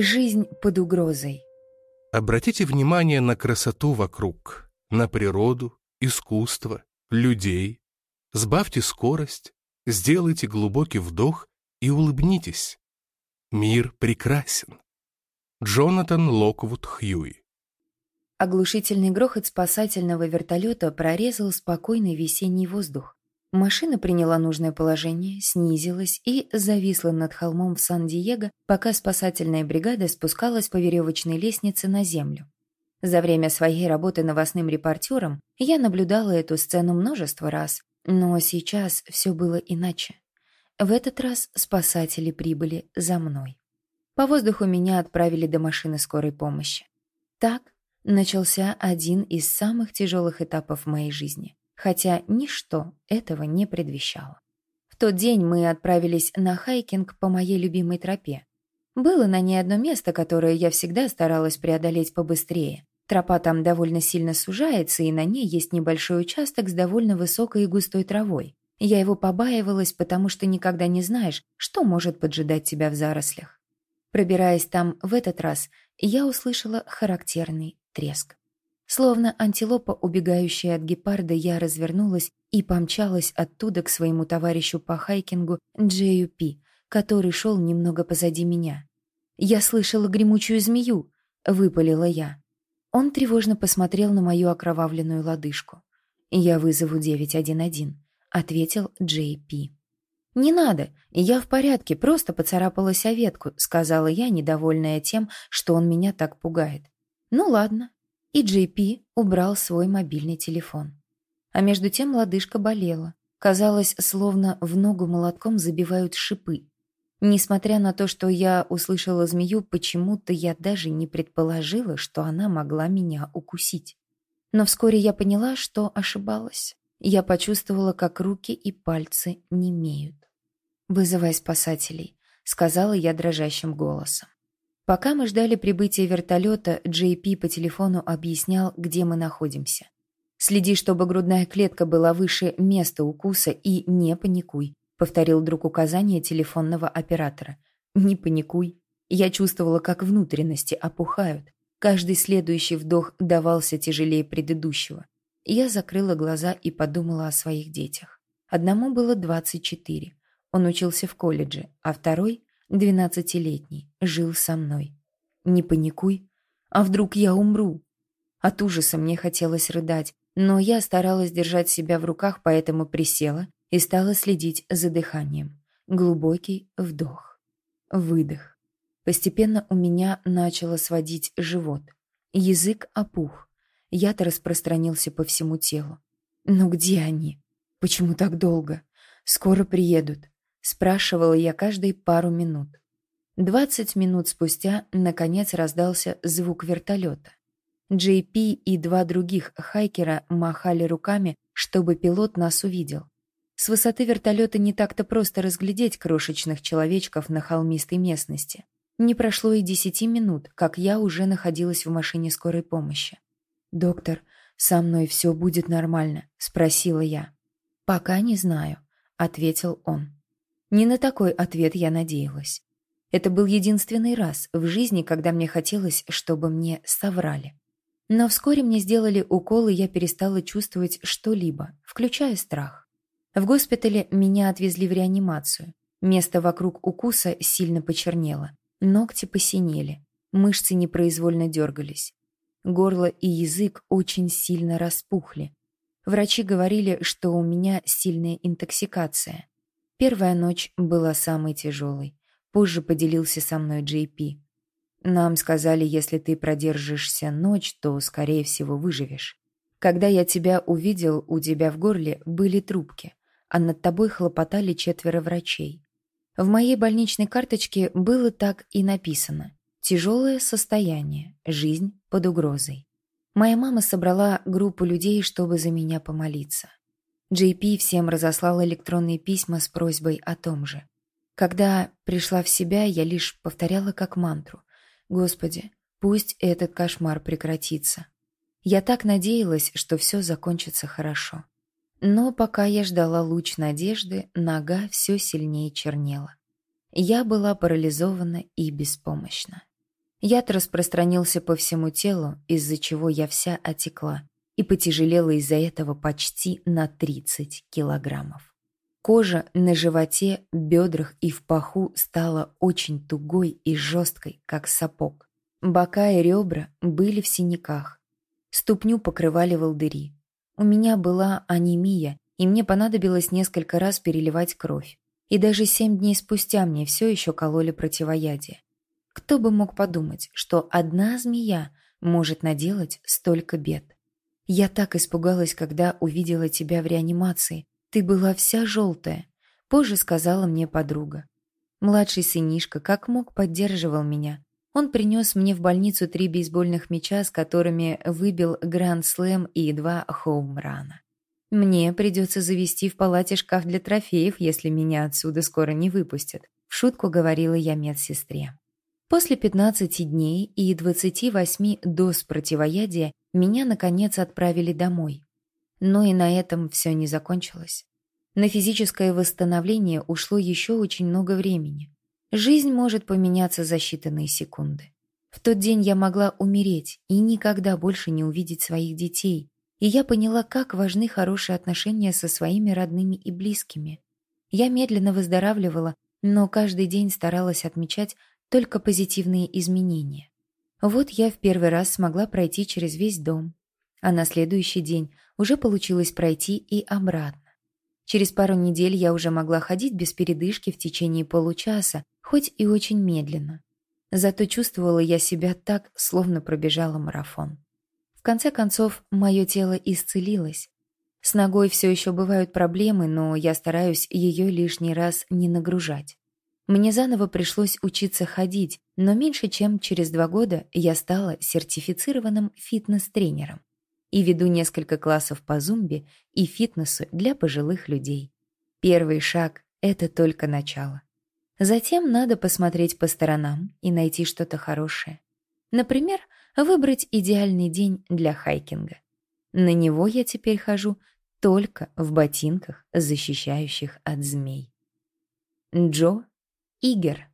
Жизнь под угрозой. Обратите внимание на красоту вокруг, на природу, искусство, людей. Сбавьте скорость, сделайте глубокий вдох и улыбнитесь. Мир прекрасен. Джонатан Локвуд Хьюи Оглушительный грохот спасательного вертолета прорезал спокойный весенний воздух. Машина приняла нужное положение, снизилась и зависла над холмом в Сан-Диего, пока спасательная бригада спускалась по веревочной лестнице на землю. За время своей работы новостным репортером я наблюдала эту сцену множество раз, но сейчас все было иначе. В этот раз спасатели прибыли за мной. По воздуху меня отправили до машины скорой помощи. Так начался один из самых тяжелых этапов моей жизни хотя ничто этого не предвещало. В тот день мы отправились на хайкинг по моей любимой тропе. Было на ней одно место, которое я всегда старалась преодолеть побыстрее. Тропа там довольно сильно сужается, и на ней есть небольшой участок с довольно высокой и густой травой. Я его побаивалась, потому что никогда не знаешь, что может поджидать тебя в зарослях. Пробираясь там в этот раз, я услышала характерный треск. Словно антилопа, убегающая от гепарда, я развернулась и помчалась оттуда к своему товарищу по хайкингу Джею Пи, который шел немного позади меня. «Я слышала гремучую змею!» — выпалила я. Он тревожно посмотрел на мою окровавленную лодыжку. «Я вызову 911», — ответил Джей Пи. «Не надо, я в порядке, просто поцарапалась о ветку», — сказала я, недовольная тем, что он меня так пугает. «Ну ладно, и Джей убрал свой мобильный телефон. А между тем лодыжка болела. Казалось, словно в ногу молотком забивают шипы. Несмотря на то, что я услышала змею, почему-то я даже не предположила, что она могла меня укусить. Но вскоре я поняла, что ошибалась. Я почувствовала, как руки и пальцы немеют. «Вызывай спасателей», — сказала я дрожащим голосом. Пока мы ждали прибытия вертолета, Джей Пи по телефону объяснял, где мы находимся. «Следи, чтобы грудная клетка была выше места укуса и не паникуй», повторил друг указания телефонного оператора. «Не паникуй». Я чувствовала, как внутренности опухают. Каждый следующий вдох давался тяжелее предыдущего. Я закрыла глаза и подумала о своих детях. Одному было 24. Он учился в колледже, а второй двенадцатилетний, жил со мной. Не паникуй, а вдруг я умру? От ужаса мне хотелось рыдать, но я старалась держать себя в руках, поэтому присела и стала следить за дыханием. Глубокий вдох, выдох. Постепенно у меня начало сводить живот. Язык опух. Яд распространился по всему телу. Но где они? Почему так долго? Скоро приедут. Спрашивала я каждые пару минут. Двадцать минут спустя, наконец, раздался звук вертолета. Джей Пи и два других хайкера махали руками, чтобы пилот нас увидел. С высоты вертолета не так-то просто разглядеть крошечных человечков на холмистой местности. Не прошло и десяти минут, как я уже находилась в машине скорой помощи. «Доктор, со мной все будет нормально?» — спросила я. «Пока не знаю», — ответил он. Не на такой ответ я надеялась. Это был единственный раз в жизни, когда мне хотелось, чтобы мне соврали. Но вскоре мне сделали укол, и я перестала чувствовать что-либо, включая страх. В госпитале меня отвезли в реанимацию. Место вокруг укуса сильно почернело. Ногти посинели. Мышцы непроизвольно дергались. Горло и язык очень сильно распухли. Врачи говорили, что у меня сильная интоксикация. Первая ночь была самой тяжелой. Позже поделился со мной Джей Пи. Нам сказали, если ты продержишься ночь, то, скорее всего, выживешь. Когда я тебя увидел, у тебя в горле были трубки, а над тобой хлопотали четверо врачей. В моей больничной карточке было так и написано «Тяжелое состояние, жизнь под угрозой». Моя мама собрала группу людей, чтобы за меня помолиться. Джей Пи всем разослал электронные письма с просьбой о том же. Когда пришла в себя, я лишь повторяла как мантру. «Господи, пусть этот кошмар прекратится». Я так надеялась, что все закончится хорошо. Но пока я ждала луч надежды, нога все сильнее чернела. Я была парализована и беспомощна. Яд распространился по всему телу, из-за чего я вся отекла и потяжелела из-за этого почти на 30 килограммов. Кожа на животе, бедрах и в паху стала очень тугой и жесткой, как сапог. Бока и ребра были в синяках. Ступню покрывали волдыри. У меня была анемия, и мне понадобилось несколько раз переливать кровь. И даже семь дней спустя мне все еще кололи противоядие. Кто бы мог подумать, что одна змея может наделать столько бед? Я так испугалась, когда увидела тебя в реанимации. Ты была вся желтая. Позже сказала мне подруга. Младший сынишка как мог поддерживал меня. Он принес мне в больницу три бейсбольных мяча, с которыми выбил гранд-слэм и два хоумрана. Мне придется завести в палате шкаф для трофеев, если меня отсюда скоро не выпустят. В шутку говорила я медсестре. После 15 дней и 28 доз противоядия меня, наконец, отправили домой. Но и на этом все не закончилось. На физическое восстановление ушло еще очень много времени. Жизнь может поменяться за считанные секунды. В тот день я могла умереть и никогда больше не увидеть своих детей, и я поняла, как важны хорошие отношения со своими родными и близкими. Я медленно выздоравливала, но каждый день старалась отмечать только позитивные изменения. Вот я в первый раз смогла пройти через весь дом, а на следующий день уже получилось пройти и обратно. Через пару недель я уже могла ходить без передышки в течение получаса, хоть и очень медленно. Зато чувствовала я себя так, словно пробежала марафон. В конце концов, мое тело исцелилось. С ногой все еще бывают проблемы, но я стараюсь ее лишний раз не нагружать. Мне заново пришлось учиться ходить, но меньше чем через два года я стала сертифицированным фитнес-тренером и веду несколько классов по зумбе и фитнесу для пожилых людей. Первый шаг — это только начало. Затем надо посмотреть по сторонам и найти что-то хорошее. Например, выбрать идеальный день для хайкинга. На него я теперь хожу только в ботинках, защищающих от змей. Джо Игер